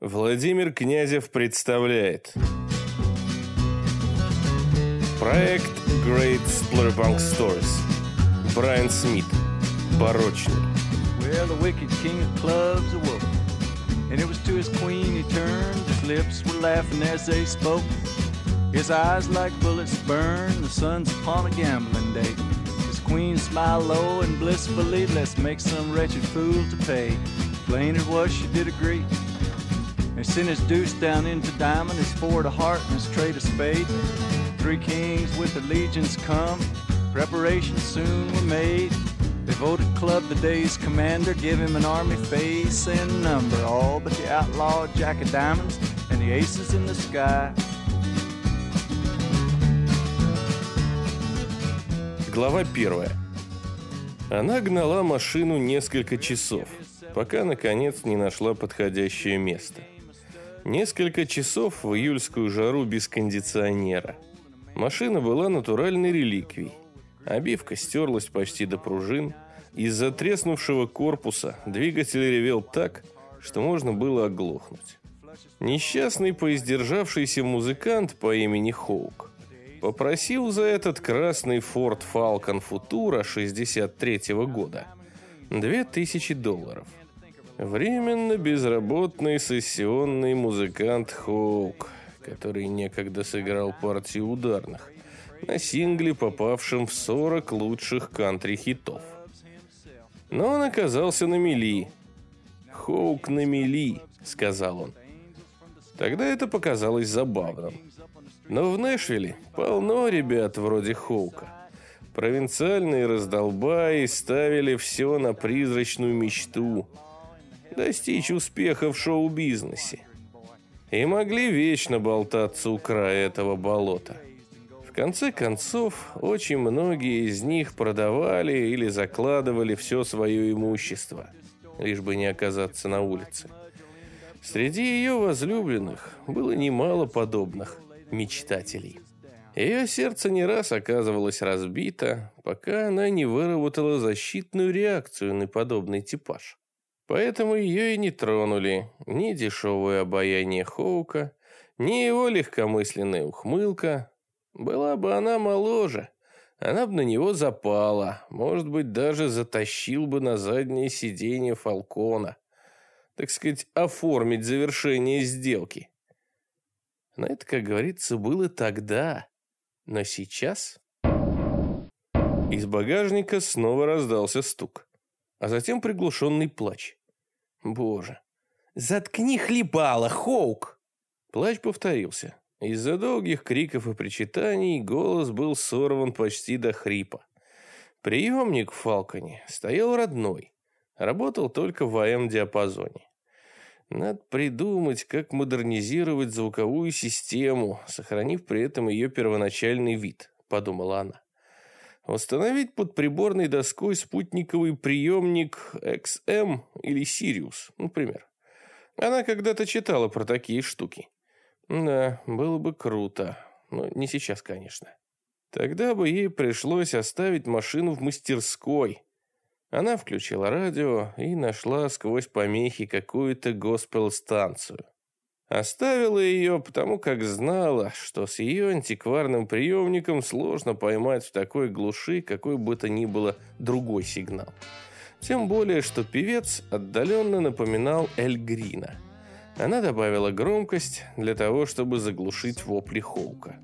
Владимир Князев представляет Проект Great Splurbank Stories Брайан Смит Порочный Well, the wicked king of clubs awoke, and it was to his queen he turned. His lips were laughing as they spoke. His eyes like bullets burn. The sun's upon a gambling day. His queen smiled low and blissfully. Let's make some wretched fool to pay. Plain it was, she did agree. They sent his deuce down into diamond, his four to heart, and his trade of spade. Three kings with their legions come. Preparations soon were made. They voted Club the day's commander, give him an army face and number. All but the outlaw Jack of Diamonds and the aces in the sky. Глава первая Она гнала машину несколько часов, пока наконец не нашла подходящее место. Несколько часов в июльскую жару без кондиционера. Машина была натуральной реликвией. Обивка стерлась почти до пружин. Из-за треснувшего корпуса двигатель ревел так, что можно было оглохнуть. Несчастный поиздержавшийся музыкант по имени Хоук попросил за этот красный Ford Falcon Futura 63 -го года 2000 долларов. Временно безработный сессионный музыкант Хоук, который некогда сыграл партию ударных, на сингле, попавшем в 40 лучших кантри-хитов. Но он оказался на мели. «Хоук на мели», — сказал он. Тогда это показалось забавным. Но в Нэшвилле полно ребят вроде Хоука. Провинциальные раздолбаи ставили все на призрачную мечту – достичь успеха в шоу-бизнесе. И могли вечно болтаться у края этого болота. В конце концов, очень многие из них продавали или закладывали все свое имущество, лишь бы не оказаться на улице. Среди ее возлюбленных было немало подобных мечтателей. Ее сердце не раз оказывалось разбито, пока она не выработала защитную реакцию на подобный типаж. Поэтому ее и не тронули ни дешевое обаяние Хоука, ни его легкомысленная ухмылка. Была бы она моложе, она бы на него запала, может быть, даже затащил бы на заднее сиденье Фалкона. Так сказать, оформить завершение сделки. Но это, как говорится, было тогда. Но сейчас... Из багажника снова раздался стук, а затем приглушенный плач. Боже. «Заткни хлебало, Хоук!» Плач повторился. Из-за долгих криков и причитаний голос был сорван почти до хрипа. Приемник в Фалконе стоял родной. Работал только в АМ-диапазоне. Надо придумать, как модернизировать звуковую систему, сохранив при этом ее первоначальный вид, подумала она. Установить под приборной доской спутниковый приемник XM или Sirius, например. Она когда-то читала про такие штуки. Да, было бы круто, но не сейчас, конечно. Тогда бы ей пришлось оставить машину в мастерской, она включила радио и нашла сквозь помехи какую-то госпел-станцию. Оставила ее, потому как знала, что с ее антикварным приемником сложно поймать в такой глуши какой бы то ни было другой сигнал. Тем более, что певец отдаленно напоминал Эль Грина. Она добавила громкость для того, чтобы заглушить вопли Хоука.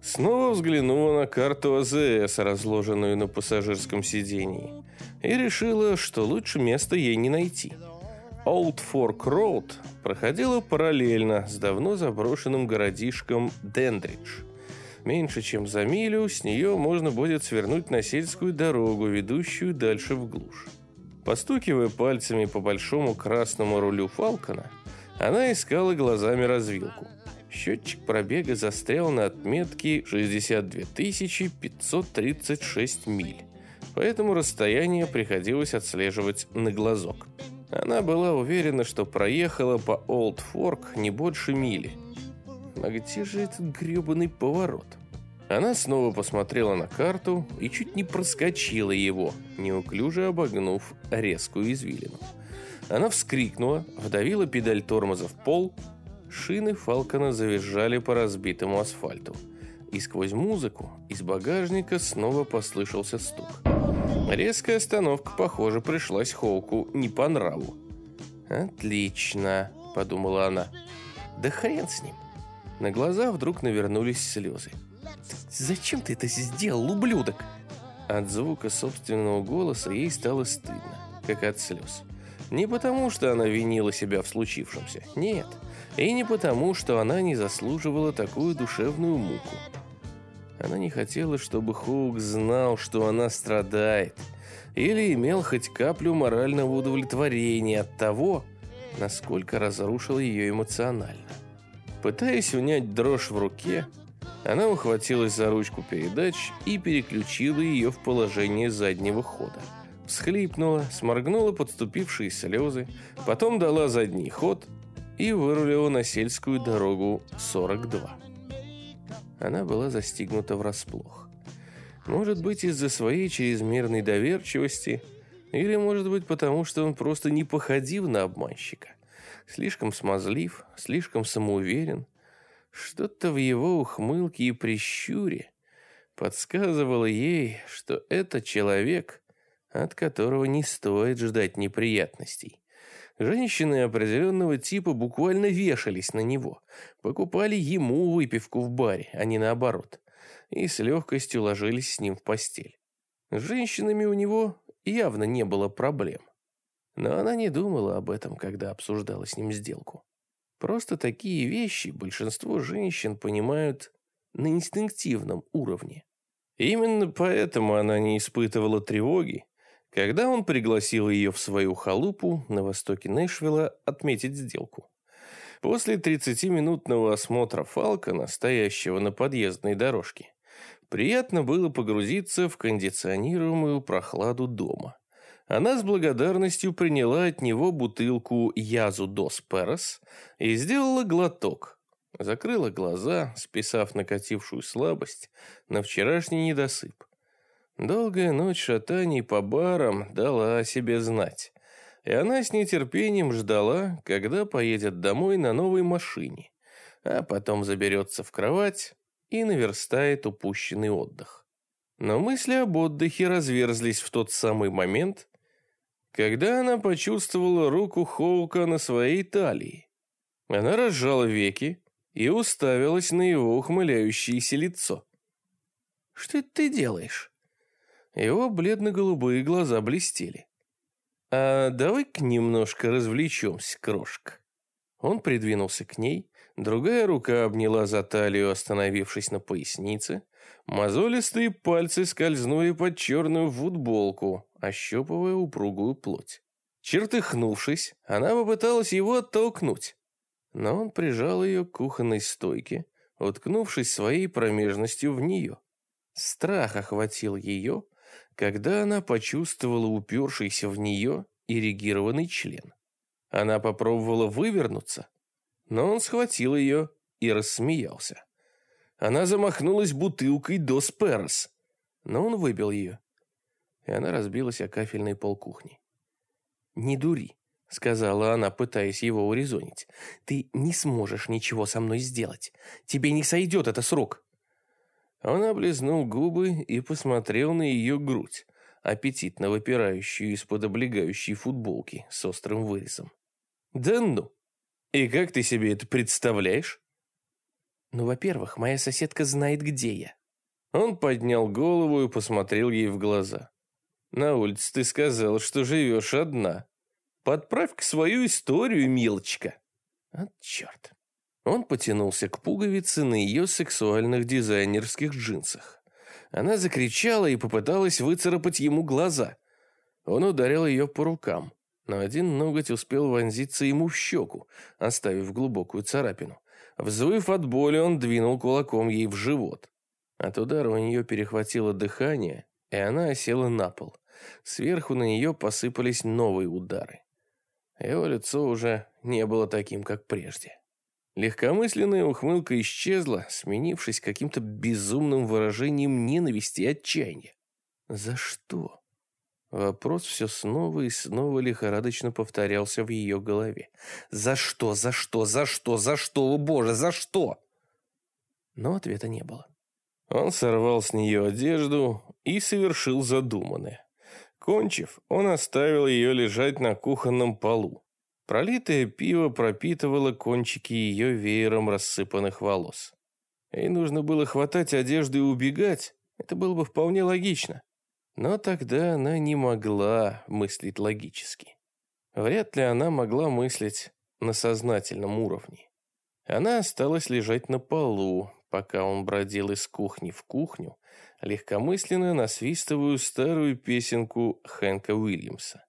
Снова взглянула на карту АЗС, разложенную на пассажирском сидении, и решила, что лучше места ей не найти. Old Fork Road проходила параллельно с давно заброшенным городишком Дендридж. Меньше чем за милю с нее можно будет свернуть на сельскую дорогу, ведущую дальше в глушь. Постукивая пальцами по большому красному рулю Фалкона, она искала глазами развилку. Счетчик пробега застрял на отметке 62 536 миль, поэтому расстояние приходилось отслеживать на глазок. Она была уверена, что проехала по Олд Форк не больше мили. А где же этот гребаный поворот? Она снова посмотрела на карту и чуть не проскочила его, неуклюже обогнув резкую извилину. Она вскрикнула, вдавила педаль тормоза в пол. Шины Фалкона завизжали по разбитому асфальту. И сквозь музыку из багажника снова послышался стук. Резкая остановка, похоже, пришлась Хоуку не по нраву. «Отлично», — подумала она. «Да хрен с ним». На глаза вдруг навернулись слезы. «Зачем ты это сделал, ублюдок?» От звука собственного голоса ей стало стыдно, как от слез. Не потому, что она винила себя в случившемся, нет. И не потому, что она не заслуживала такую душевную муку. Она не хотела, чтобы Хоук знал, что она страдает, или имел хоть каплю морального удовлетворения от того, насколько разрушил ее эмоционально. Пытаясь унять дрожь в руке, она ухватилась за ручку передач и переключила ее в положение заднего хода. Всхлипнула, сморгнула подступившие слезы, потом дала задний ход и вырулила на сельскую дорогу 42. Она была застигнута врасплох. Может быть, из-за своей чрезмерной доверчивости, или, может быть, потому что он просто не походил на обманщика. Слишком смазлив, слишком самоуверен. Что-то в его ухмылке и прищуре подсказывало ей, что это человек, от которого не стоит ждать неприятностей. Женщины определенного типа буквально вешались на него, покупали ему выпивку в баре, а не наоборот, и с легкостью ложились с ним в постель. С женщинами у него явно не было проблем. Но она не думала об этом, когда обсуждала с ним сделку. Просто такие вещи большинство женщин понимают на инстинктивном уровне. Именно поэтому она не испытывала тревоги, когда он пригласил ее в свою халупу на востоке Нэшвилла отметить сделку. После 30-минутного осмотра Фалкона, стоящего на подъездной дорожке, приятно было погрузиться в кондиционируемую прохладу дома. Она с благодарностью приняла от него бутылку Язу Дос Перес и сделала глоток. Закрыла глаза, списав накатившую слабость на вчерашний недосып. Долгая ночь шатаний по барам дала о себе знать. И она с нетерпением ждала, когда поедет домой на новой машине, а потом заберется в кровать и наверстает упущенный отдых. Но мысли об отдыхе разверзлись в тот самый момент, когда она почувствовала руку Хоука на своей талии. Она разжала веки и уставилась на его ухмыляющееся лицо. «Что ты делаешь?» Его бледно-голубые глаза блестели. «А давай-ка немножко развлечемся, крошка». Он придвинулся к ней, другая рука обняла за талию, остановившись на пояснице. Мозолистые пальцы скользнули под черную футболку, ощупывая упругую плоть. Чертыхнувшись, она попыталась его оттолкнуть, но он прижал ее к кухонной стойке, уткнувшись своей промежностью в нее. Страх охватил ее, когда она почувствовала упершийся в нее ирригированный член. Она попробовала вывернуться, но он схватил ее и рассмеялся. Она замахнулась бутылкой до сперс, но он выбил ее, и она разбилась о кафельный пол кухни. «Не дури», — сказала она, пытаясь его урезонить. «Ты не сможешь ничего со мной сделать. Тебе не сойдет это срок». Он облизнул губы и посмотрел на ее грудь, аппетитно выпирающую из-под облегающей футболки с острым вырезом. «Да ну! И как ты себе это представляешь?» «Ну, во-первых, моя соседка знает, где я». Он поднял голову и посмотрел ей в глаза. «На улице ты сказал, что живешь одна. Подправь-ка свою историю, милочка». «От черт!» Он потянулся к пуговице на ее сексуальных дизайнерских джинсах. Она закричала и попыталась выцарапать ему глаза. Он ударил ее по рукам, но один ноготь успел вонзиться ему в щеку, оставив глубокую царапину. Взвыв от боли, он двинул кулаком ей в живот. От удара у нее перехватило дыхание, и она осела на пол. Сверху на нее посыпались новые удары. Его лицо уже не было таким, как прежде. Легкомысленная ухмылка исчезла, сменившись каким-то безумным выражением ненависти и отчаяния. За что? Вопрос все снова и снова лихорадочно повторялся в ее голове. «За что? За что? За что? За что? О боже, за что?» Но ответа не было. Он сорвал с нее одежду и совершил задуманное. Кончив, он оставил ее лежать на кухонном полу. Пролитое пиво пропитывало кончики ее веером рассыпанных волос. Ей нужно было хватать одежду и убегать. Это было бы вполне логично. Но тогда она не могла мыслить логически. Вряд ли она могла мыслить на сознательном уровне. Она осталась лежать на полу, пока он бродил из кухни в кухню, легкомысленно насвистываю старую песенку Хэнка Уильямса.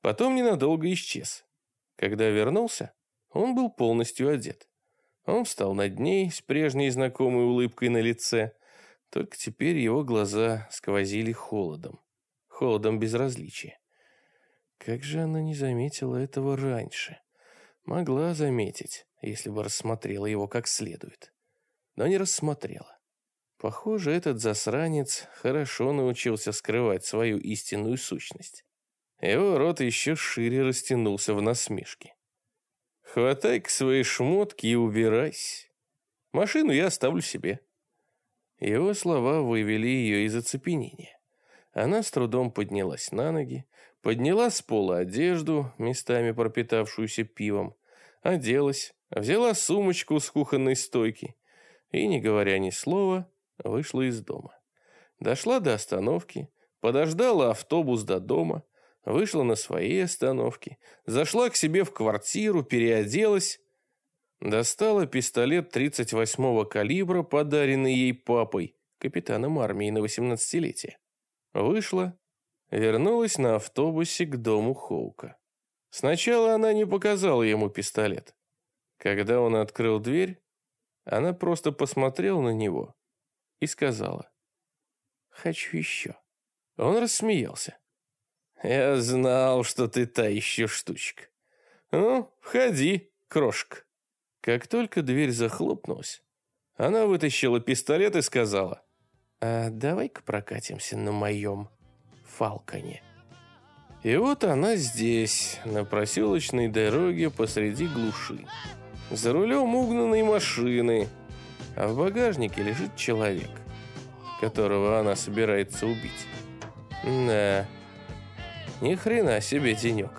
Потом ненадолго исчез. Когда вернулся, он был полностью одет. Он встал над ней с прежней знакомой улыбкой на лице, только теперь его глаза сквозили холодом. Холодом безразличия. Как же она не заметила этого раньше? Могла заметить, если бы рассмотрела его как следует. Но не рассмотрела. Похоже, этот засранец хорошо научился скрывать свою истинную сущность. Его рот еще шире растянулся в насмешке. «Хватай-ка свои шмотки и убирайся. Машину я оставлю себе». Его слова вывели ее из оцепенения. Она с трудом поднялась на ноги, подняла с пола одежду, местами пропитавшуюся пивом, оделась, взяла сумочку с кухонной стойки и, не говоря ни слова, вышла из дома. Дошла до остановки, подождала автобус до дома, вышла на своей остановке, зашла к себе в квартиру, переоделась Достала пистолет 38-го калибра, подаренный ей папой, капитаном армии на 18-летие. Вышла, вернулась на автобусе к дому Хоука. Сначала она не показала ему пистолет. Когда он открыл дверь, она просто посмотрела на него и сказала «Хочу еще». Он рассмеялся. «Я знал, что ты та еще штучка. Ну, входи, крошка». Как только дверь захлопнулась, она вытащила пистолет и сказала, «А давай-ка прокатимся на моем фалконе». И вот она здесь, на проселочной дороге посреди глуши. За рулем угнанной машины, а в багажнике лежит человек, которого она собирается убить. Да, ни хрена себе денек.